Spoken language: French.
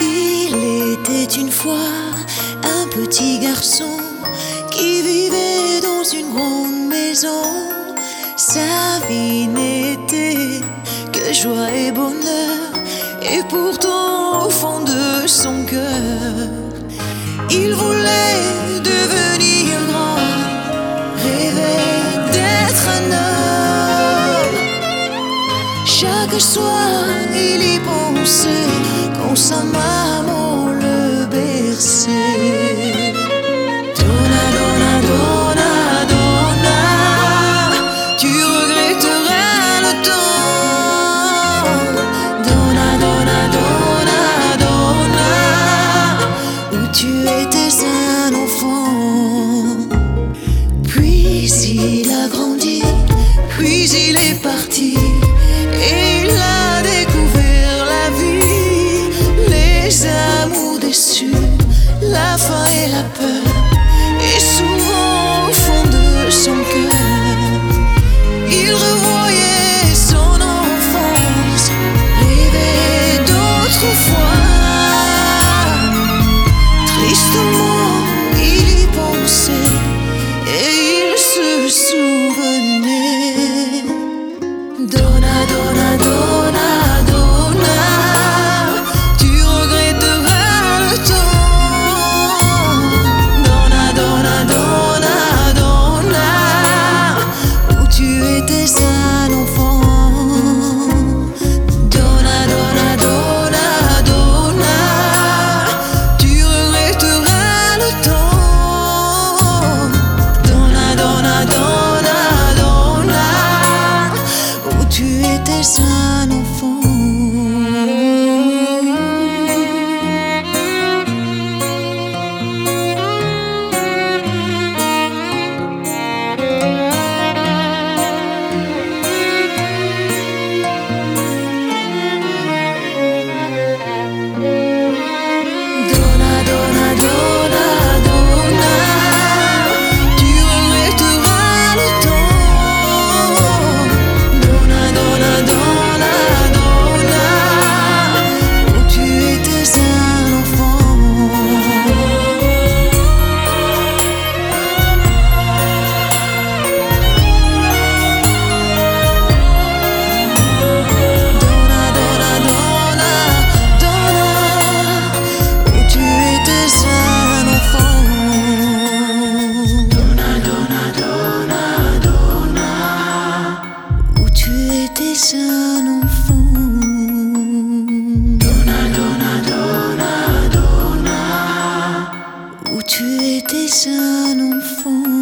Il était une fois un petit garçon qui vivait dans une grande maison. Sa vie n'était que joie et bonheur, et pourtant au fond de son cœur, il voulait devenir. Chaque soir, il y pensait quand sa maman le berçait. Vie, Dona, Dona, Dona, Dona, où tu étais, Saint-Enfant.